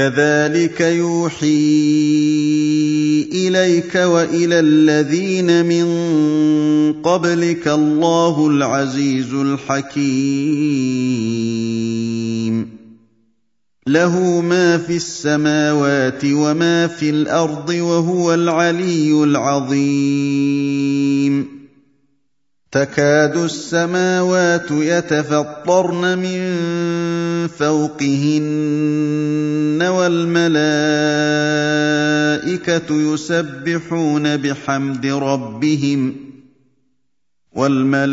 كذلك يوحي إليك وإلى الذين من قبلك الله العزيز الحكيم. له ما في السماوات وما في الأرض وهو العلي العظيم. تكاد السماوات يتفطرن من فوقهن والملائكة يسبحون بحمد ربهم والملائكة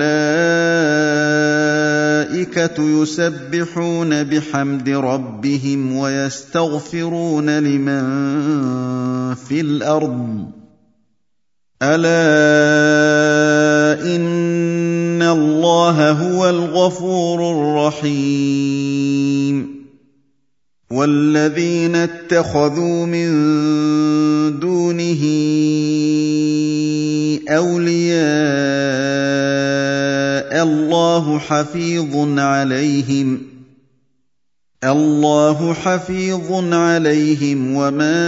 يسبحون بحمد ربهم ويستغفرون لمن في الأرض. ألا إن الله هو الغفور الرحيم. والذين اتخذوا من دونه أولياء الله حفيظ عليهم. الله حفيظ عليهم وما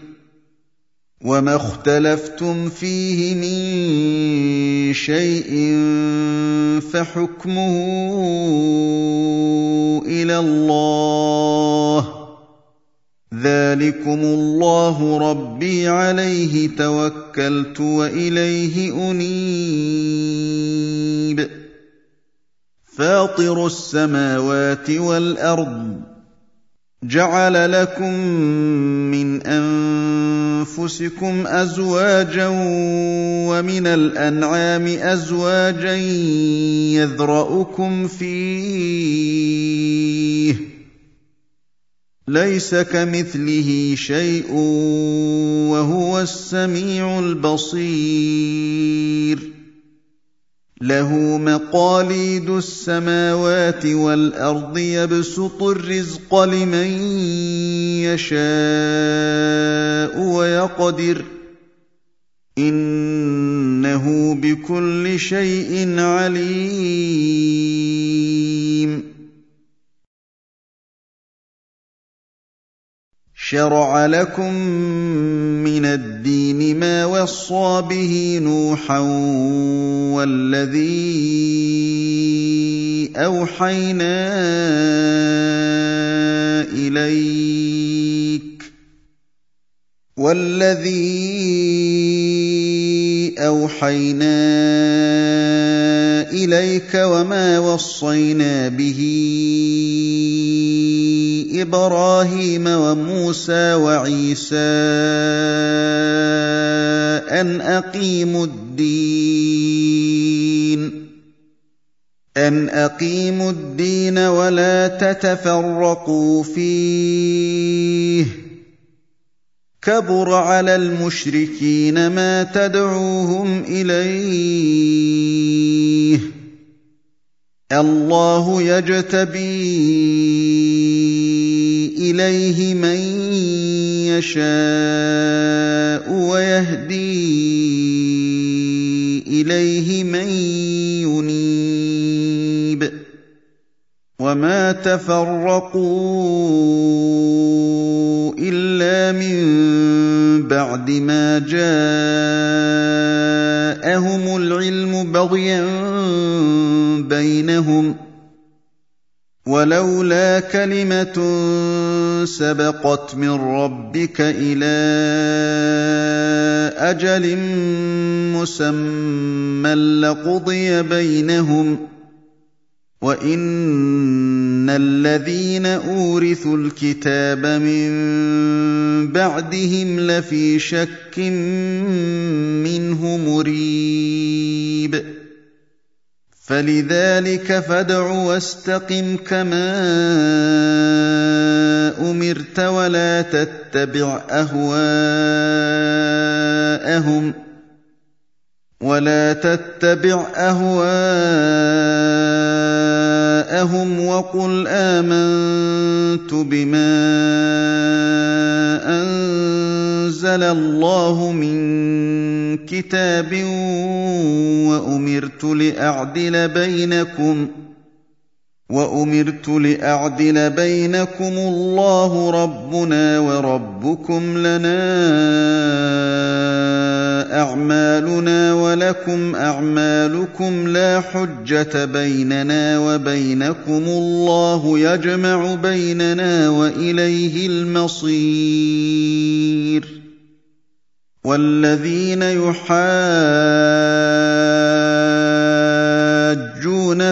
وما اختلفتم فيه من شيء فحكمه إلى الله ذلكم الله ربي عليه توكلت واليه انيب فاطر السماوات والارض جعل لكم من أنفسكم أزواجا ومن الأنعام أزواجا يذرأكم فيه. ليس كمثله شيء وهو السميع البصير. له مقاليد السماوات والأرض يبسط الرزق لمن يشاء ويقدر إنه بكل شيء عليم شرع لكم من الدين ما وصى به نوحا والذي أوحينا إليك والذي أوحينا إليك وما وصينا به إبراهيم وموسى وعيسى أن أقيموا الدين. أن أقيموا الدين ولا تتفرقوا فيه. كبر على المشركين ما تدعوهم إليه. الله يجتبي إليه من يشاء ويهدي إليه من ينيب وما تفرقوا إلا من بعد ما جاءهم العلم بغيا بينهم ولولا كلمة سبقت من ربك إلى أجل مسمى لقضي بينهم وإن الذين أورثوا الكتاب من بعدهم لفي شك منه مريب. فلذلك فادع واستقم كما أمرت ولا تتبع أهواءهم ولا تتبع أهواءهم وقل آمنت بما أنزل الله من كتاب وامرت لاعدل بينكم وامرت لاعدل بينكم الله ربنا وربكم لنا اعمالنا ولكم اعمالكم لا حجه بيننا وبينكم الله يجمع بيننا واليه المصير والذين يحاجون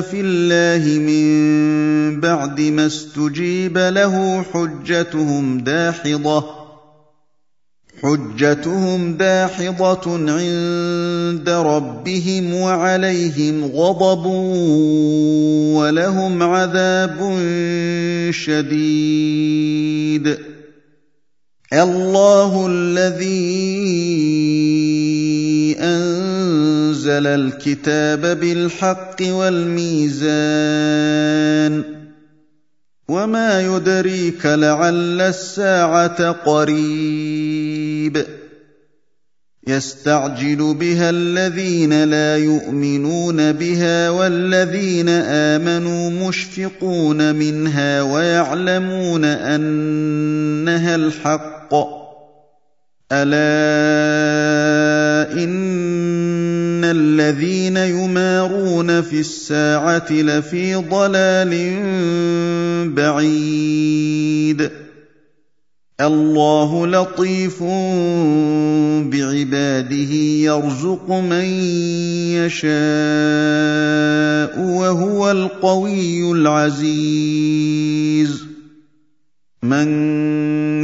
في الله من بعد ما استجيب له حجتهم داحضه حجتهم داحضه عند ربهم وعليهم غضب ولهم عذاب شديد الله الذي أنزل الكتاب بالحق والميزان وما يدريك لعل الساعة قريب يستعجل بها الذين لا يؤمنون بها والذين آمنوا مشفقون منها ويعلمون أنها الحق ألا إن الذين يمارون في الساعة لفي ضلال بعيد. الله لطيف بعباده يرزق من يشاء وهو القوي العزيز. من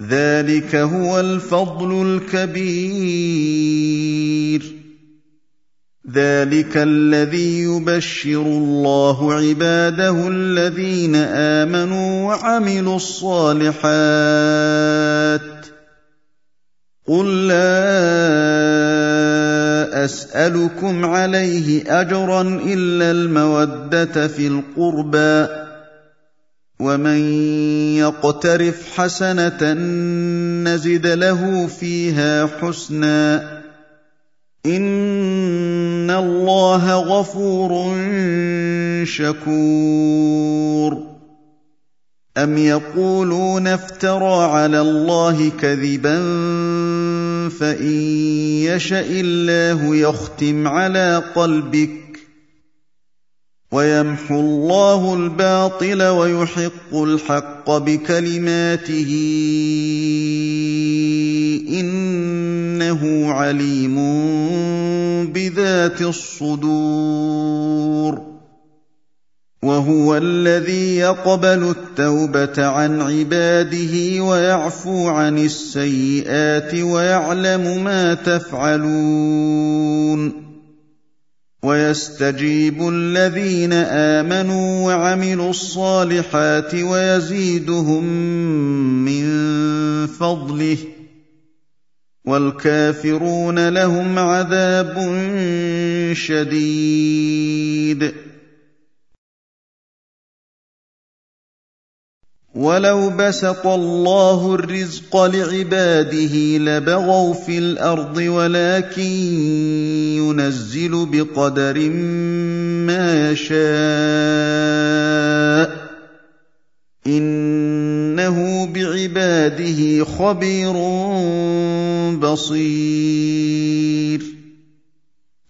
ذلك هو الفضل الكبير. ذلك الذي يبشر الله عباده الذين آمنوا وعملوا الصالحات. قل لا أسألكم عليه أجرا إلا المودة في القربى. ومن يقترف حسنه نزد له فيها حسنا إِنَّ اللَّهَ غَفُورٌ شَكُورٌ أَمْ يَقُولُونَ افْتَرَىٰ عَلَى اللَّهِ كَذِبًا فَإِن يَشَإِ اللَّهُ يَخْتِمْ عَلَىٰ قَلْبِكَ وَيَمْحُو اللَّهُ الْبَاطِلَ وَيُحِقُّ الْحَقَّ بِكَلِمَاتِهِ. إِنَّهُ عَلِيمٌ بِذَاتِ الصُّدُورِ. وهو الذي يقبل التوبة عن عباده ويعفو عن السيئات ويعلم ما تفعلون. ويستجيب الذين آمنوا وعملوا الصالحات ويزيدهم من فضله والكافرون لهم عذاب شديد. ولو بسط الله الرزق لعباده لبغوا في الأرض ولكن ينزل بقدر ما يشاء إِنَّهُ بِعِبَادِهِ خَبِيرٌ بَصِيرٌ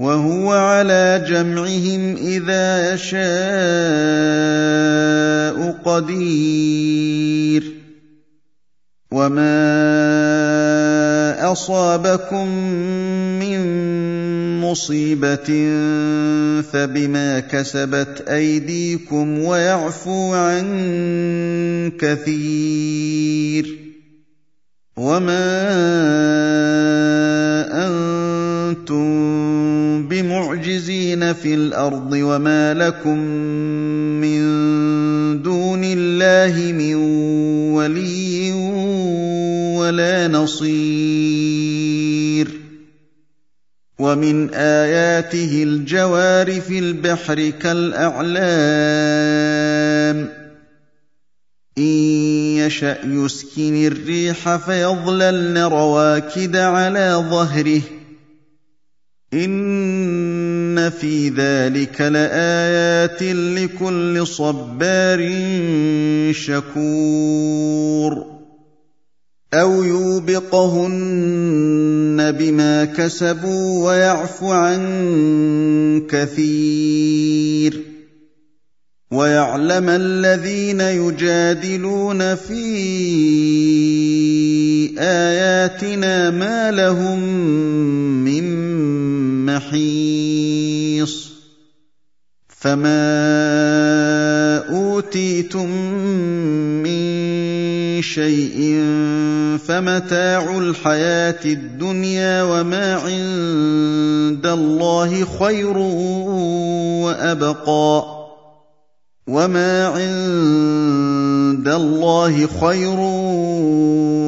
وَهُوَ عَلَىٰ جَمْعِهِمْ إِذَا يَشَاءُ قَدِيرٌ. وَمَا أَصَابَكُم مِّن مُّصِيبَةٍ فَبِمَا كَسَبَتْ أَيْدِيكُمْ وَيَعْفُو عَن كَثِيرٍ. وَمَا أَنتُم بِمُعْجِزِينَ فِي الْأَرْضِ وَمَا لَكُم مِّن دُونِ اللَّهِ مِن وَلِيٍّ وَلَا نَصِيرٍ وَمِنْ آيَاتِهِ الْجَوَارِ فِي الْبَحْرِ كَالْأَعْلَامِ إِن يَشَأْ يُسْكِنِ الرِّيحَ فَيَظْلَلْنَ رَوَاكِدَ عَلَىٰ ظَهْرِهِ ۚ إِنَّ فِي ذَٰلِكَ لَآيَاتٍ لِّكُلِّ صَبَّارٍ شَكُورٍ أَوْ يُوبِقْهُنَّ بِمَا كَسَبُوا وَيَعْفُ عَن كَثِيرٍ وَيَعْلَمَ الَّذِينَ يُجَادِلُونَ فِي آيَاتِنَا مَا لَهُم مِّن مَّحِيصٍ فَمَا أُوتِيتُم مِّن شَيْءٍ فَمَتَاعُ الْحَيَاةِ الدُّنْيَا وَمَا عِندَ اللَّهِ خَيْرٌ وَأَبْقَىٰ ۚ. وَمَا عِندَ اللَّهِ خَيْرٌ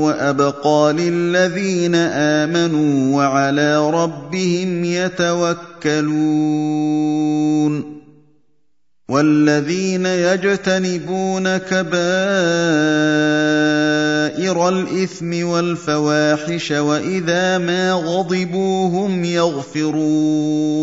وَأَبْقَىٰ لِلَّذِينَ آمَنُوا وَعَلَىٰ رَبِّهِمْ يَتَوَكَّلُونَ والذين يجتنبون كبائر الاثم والفواحش واذا ما غضبوا هم يغفرون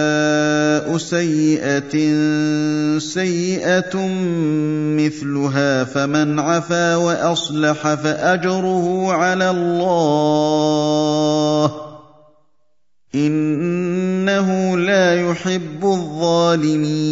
سيئة سيئة مثلها فمن عفا وأصلح فأجره على الله إِنَّهُ لَا يُحِبُّ الظَّالِمِينَ.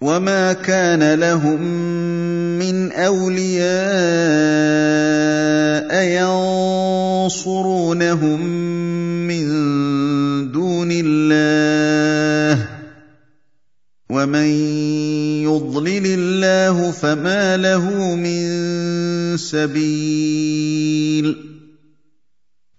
وَمَا كَانَ لَهُم مِّنْ أَوْلِيَاءَ يَنصُرُونَهُم مِّن دُونِ اللَّهِ ۗ وَمَن يُضْلِلِ اللَّهُ فَمَا لَهُ مِن سَبِيلٍ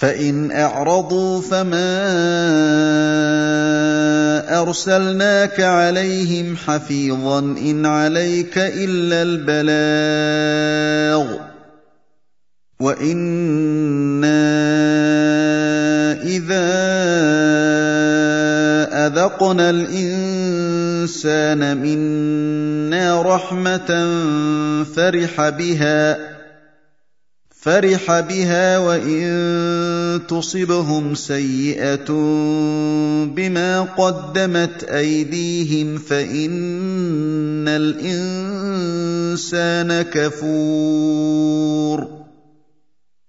فَإِنْ أَعْرَضُوا فَمَا أَرْسَلْنَاكَ عَلَيْهِمْ حَفِيظًا ۖ إِنْ عَلَيْكَ إِلَّا الْبَلَاغُ ۗ. وَإِنَّا إِذَا أَذَقْنَا الْإِنسَانَ مِنَّا رَحْمَةً فَرِحَ بِهَا وَإِن تُصِبْهُمْ سَيِّئَةٌ بِمَا قَدَّمَتْ أَيْدِيهِمْ فَإِنَّ الْإِنسَانَ كَفُورٌ.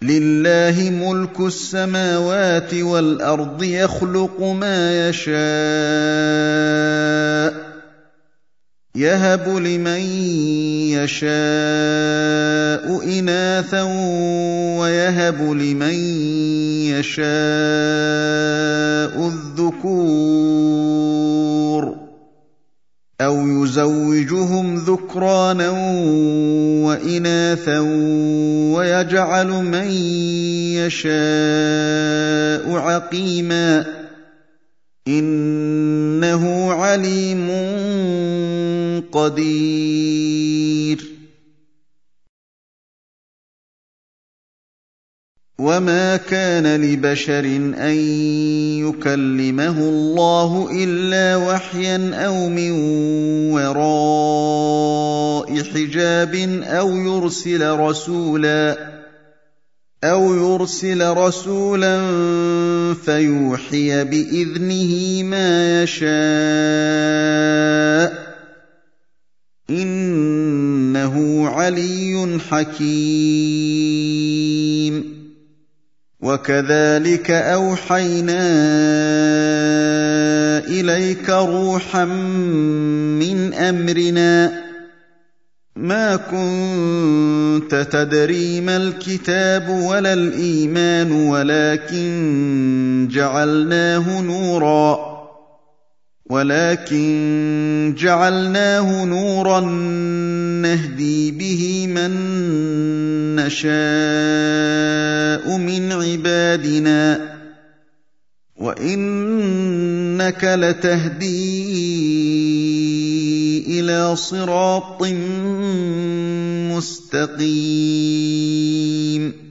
لِلَّهِ مُلْكُ السَّمَاوَاتِ وَالْأَرْضِ ۖ يَخْلُقُ مَا يَشَاءُ ۚ يَهَبُ لِمَن يَشَاءُ إِنَاثًا وَيَهَبُ لِمَن يَشَاءُ الذُّكُورَ أَوْ يُزَوِّجُهُمْ ذُكْرَانًا وَإِنَاثًا وَيَجْعَلُ مَن يَشَاءُ عَقِيمًا ۚ إِنَّهُ عَلِيمٌ قدير. وما كان لبشر ان يكلمه الله الا وحيا أو من وراء حجاب أو يرسل رسولا أَوْ يُرْسِلَ رَسُولًا فَيُوحِيَ بِإِذْنِهِ مَا يَشَاءُ ۚ عَلِيٌّ حَكِيمٌ. وَكَذَٰلِكَ أَوْحَيْنَا إِلَيْكَ رُوحًا مِّنْ أَمْرِنَا. مَا كُنتَ تَدْرِي مَا الْكِتَابُ وَلَا الْإِيمَانُ وَلَٰكِن جَعَلْنَاهُ نُورًا. ولكن جعلناه نورا نهدي به من نشاء من عبادنا. وإنك لتهدي إِلَىٰ صِرَاطٍ مُّسْتَقِيمٍ.